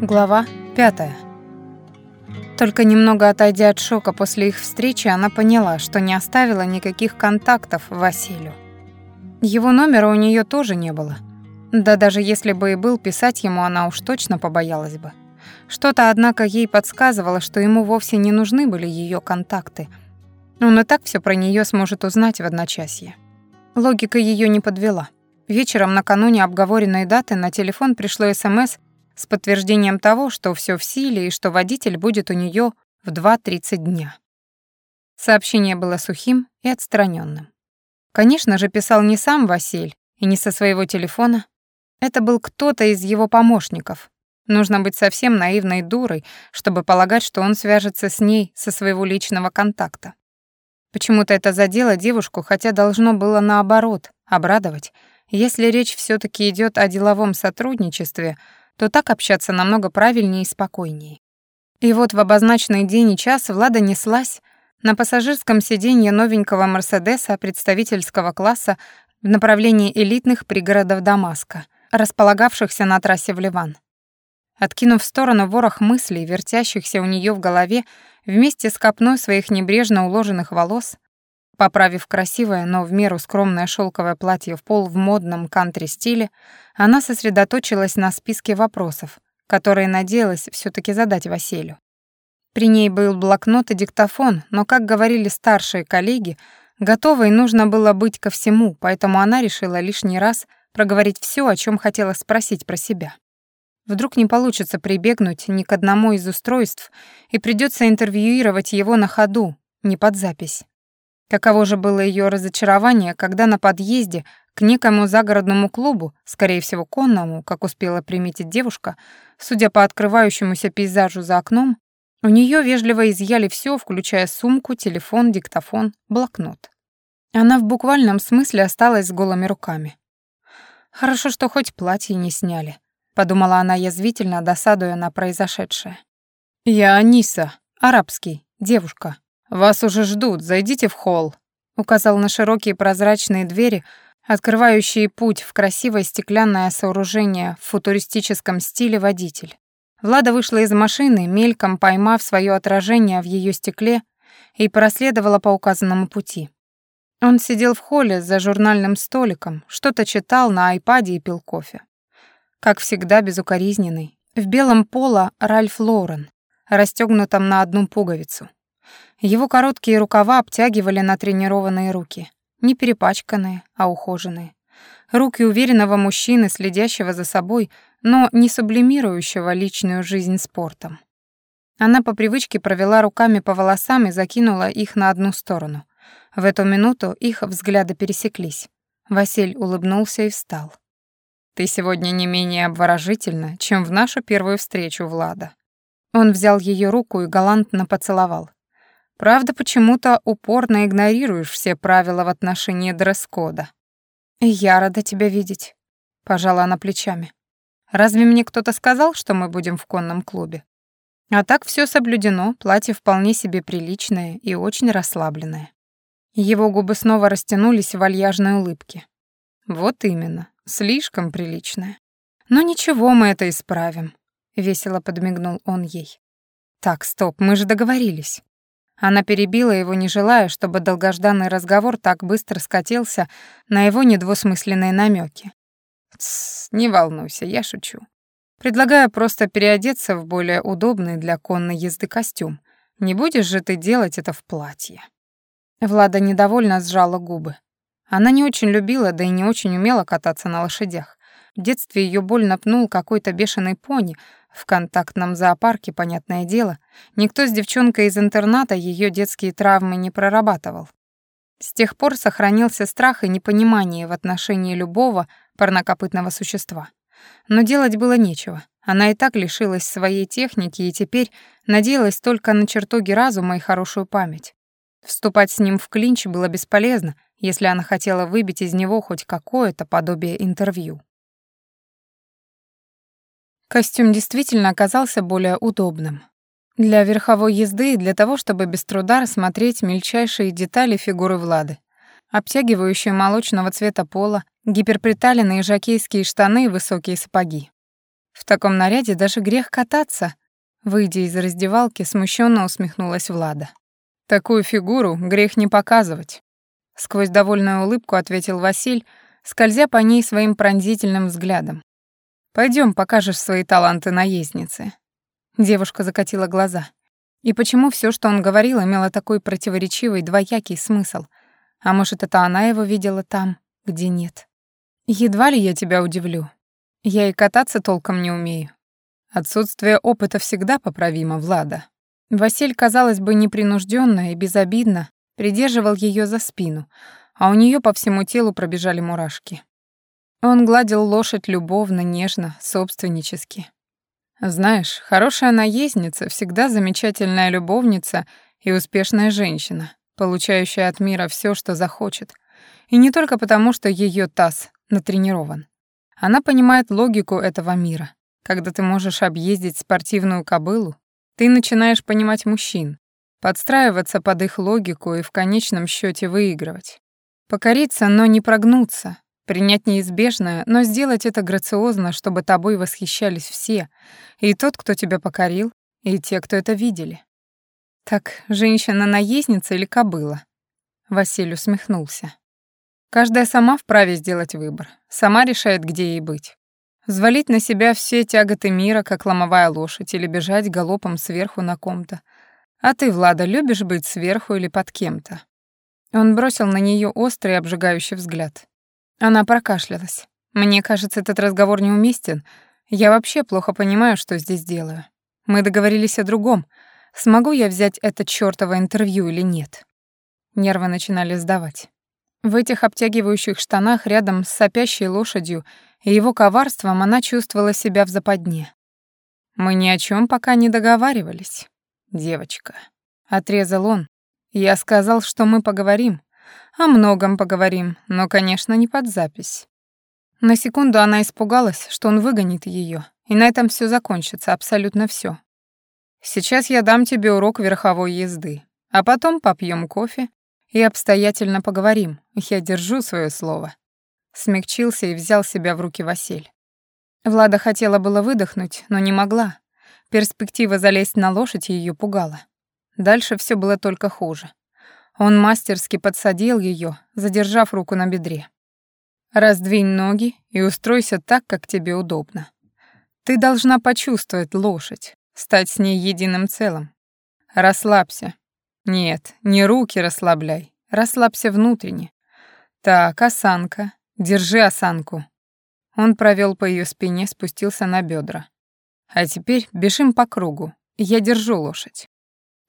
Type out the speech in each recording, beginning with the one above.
Глава пятая. Только немного отойдя от шока после их встречи, она поняла, что не оставила никаких контактов Василию. Его номера у нее тоже не было. Да даже если бы и был, писать ему она уж точно побоялась бы. Что-то, однако, ей подсказывало, что ему вовсе не нужны были ее контакты. Он и так все про нее сможет узнать в одночасье. Логика ее не подвела. Вечером накануне обговоренной даты на телефон пришло СМС с подтверждением того, что все в силе и что водитель будет у нее в 2.30 дня. Сообщение было сухим и отстраненным. Конечно же, писал не сам Василь и не со своего телефона. Это был кто-то из его помощников. Нужно быть совсем наивной дурой, чтобы полагать, что он свяжется с ней со своего личного контакта. Почему-то это задело девушку, хотя должно было наоборот, обрадовать — если речь все таки идет о деловом сотрудничестве, то так общаться намного правильнее и спокойнее. И вот в обозначенный день и час Влада неслась на пассажирском сиденье новенького Мерседеса представительского класса в направлении элитных пригородов Дамаска, располагавшихся на трассе в Ливан. Откинув в сторону ворох мыслей, вертящихся у нее в голове, вместе с копной своих небрежно уложенных волос, Поправив красивое, но в меру скромное шелковое платье в пол в модном кантри-стиле, она сосредоточилась на списке вопросов, которые надеялась все таки задать Василию. При ней был блокнот и диктофон, но, как говорили старшие коллеги, готовой нужно было быть ко всему, поэтому она решила лишний раз проговорить все, о чем хотела спросить про себя. Вдруг не получится прибегнуть ни к одному из устройств, и придется интервьюировать его на ходу, не под запись. Каково же было ее разочарование, когда на подъезде к некому загородному клубу, скорее всего конному, как успела приметить девушка, судя по открывающемуся пейзажу за окном, у нее вежливо изъяли все, включая сумку, телефон, диктофон, блокнот. Она в буквальном смысле осталась с голыми руками. «Хорошо, что хоть платье не сняли», — подумала она язвительно, досадуя на произошедшее. «Я Аниса, арабский, девушка», «Вас уже ждут, зайдите в холл», — указал на широкие прозрачные двери, открывающие путь в красивое стеклянное сооружение в футуристическом стиле водитель. Влада вышла из машины, мельком поймав свое отражение в ее стекле, и проследовала по указанному пути. Он сидел в холле за журнальным столиком, что-то читал на айпаде и пил кофе. Как всегда, безукоризненный. В белом поло Ральф Лорен, расстегнутом на одну пуговицу. Его короткие рукава обтягивали натренированные руки. Не перепачканные, а ухоженные. Руки уверенного мужчины, следящего за собой, но не сублимирующего личную жизнь спортом. Она по привычке провела руками по волосам и закинула их на одну сторону. В эту минуту их взгляды пересеклись. Василь улыбнулся и встал. «Ты сегодня не менее обворожительна, чем в нашу первую встречу, Влада». Он взял ее руку и галантно поцеловал. Правда, почему-то упорно игнорируешь все правила в отношении дресс-кода. Я рада тебя видеть, пожала она плечами. Разве мне кто-то сказал, что мы будем в конном клубе? А так все соблюдено, платье вполне себе приличное и очень расслабленное. Его губы снова растянулись в вальяжной улыбке. Вот именно, слишком приличное. Но ничего, мы это исправим, весело подмигнул он ей. Так, стоп, мы же договорились. Она перебила его, не желая, чтобы долгожданный разговор так быстро скатился на его недвусмысленные намеки. «Тссс, не волнуйся, я шучу. Предлагаю просто переодеться в более удобный для конной езды костюм. Не будешь же ты делать это в платье?» Влада недовольно сжала губы. Она не очень любила, да и не очень умела кататься на лошадях. В детстве ее больно пнул какой-то бешеный пони, в контактном зоопарке, понятное дело, никто с девчонкой из интерната ее детские травмы не прорабатывал. С тех пор сохранился страх и непонимание в отношении любого парнокопытного существа. Но делать было нечего. Она и так лишилась своей техники и теперь надеялась только на чертоги разума и хорошую память. Вступать с ним в клинч было бесполезно, если она хотела выбить из него хоть какое-то подобие интервью. Костюм действительно оказался более удобным. Для верховой езды и для того, чтобы без труда рассмотреть мельчайшие детали фигуры Влады. Обтягивающие молочного цвета пола, гиперприталенные жакейские штаны и высокие сапоги. В таком наряде даже грех кататься. Выйдя из раздевалки, смущенно усмехнулась Влада. Такую фигуру грех не показывать. Сквозь довольную улыбку ответил Василь, скользя по ней своим пронзительным взглядом. Пойдем, покажешь свои таланты наезднице. Девушка закатила глаза. И почему все, что он говорил, имело такой противоречивый, двоякий смысл? А может, это она его видела там, где нет? Едва ли я тебя удивлю. Я и кататься толком не умею. Отсутствие опыта всегда поправимо, Влада. Василь, казалось бы, непринужденно и безобидно придерживал ее за спину, а у нее по всему телу пробежали мурашки. Он гладил лошадь любовно, нежно, собственнически. Знаешь, хорошая наездница всегда замечательная любовница и успешная женщина, получающая от мира все, что захочет. И не только потому, что ее таз натренирован. Она понимает логику этого мира. Когда ты можешь объездить спортивную кобылу, ты начинаешь понимать мужчин, подстраиваться под их логику и в конечном счете выигрывать. Покориться, но не прогнуться, принять неизбежное, но сделать это грациозно, чтобы тобой восхищались все, и тот, кто тебя покорил, и те, кто это видели. Так, женщина-наездница или кобыла? Василий усмехнулся. Каждая сама вправе сделать выбор, сама решает, где ей быть. Взвалить на себя все тяготы мира, как ломовая лошадь, или бежать галопом сверху на ком-то. А ты, Влада, любишь быть сверху или под кем-то? Он бросил на нее острый обжигающий взгляд. Она прокашлялась. Мне кажется, этот разговор неуместен. Я вообще плохо понимаю, что здесь делаю. Мы договорились о другом. Смогу я взять это чёртово интервью или нет? Нервы начинали сдавать. В этих обтягивающих штанах рядом с сопящей лошадью и его коварством она чувствовала себя в западне. «Мы ни о чем пока не договаривались, девочка», — отрезал он. «Я сказал, что мы поговорим. О многом поговорим, но, конечно, не под запись». На секунду она испугалась, что он выгонит ее, и на этом все закончится, абсолютно все. «Сейчас я дам тебе урок верховой езды, а потом попьем кофе и обстоятельно поговорим. Я держу свое слово». Смягчился и взял себя в руки Василь. Влада хотела было выдохнуть, но не могла. Перспектива залезть на лошадь ее пугала. Дальше все было только хуже. Он мастерски подсадил ее, задержав руку на бедре. «Раздвинь ноги и устройся так, как тебе удобно. Ты должна почувствовать лошадь, стать с ней единым целым. Расслабься, нет, не руки расслабляй, расслабься внутренне. Так, осанка. Держи осанку. Он провел по ее спине, спустился на бедра. А теперь бежим по кругу. Я держу лошадь.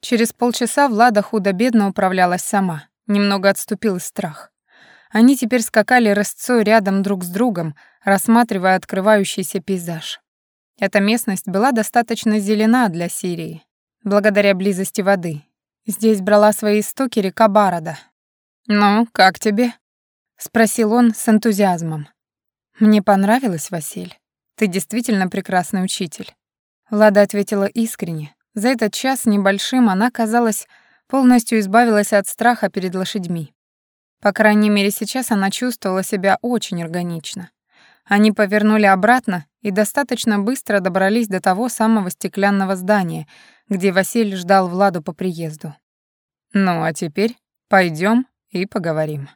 Через полчаса Влада худо-бедно управлялась сама. Немного отступил страх. Они теперь скакали рысцой рядом друг с другом, рассматривая открывающийся пейзаж. Эта местность была достаточно зелена для Сирии, благодаря близости воды, Здесь брала свои истоки река Барада. «Ну, как тебе?» — спросил он с энтузиазмом. «Мне понравилось, Василь. Ты действительно прекрасный учитель». Лада ответила искренне. За этот час небольшим она, казалось, полностью избавилась от страха перед лошадьми. По крайней мере, сейчас она чувствовала себя очень органично. Они повернули обратно и достаточно быстро добрались до того самого стеклянного здания, где Василий ждал Владу по приезду. «Ну, а теперь пойдем и поговорим».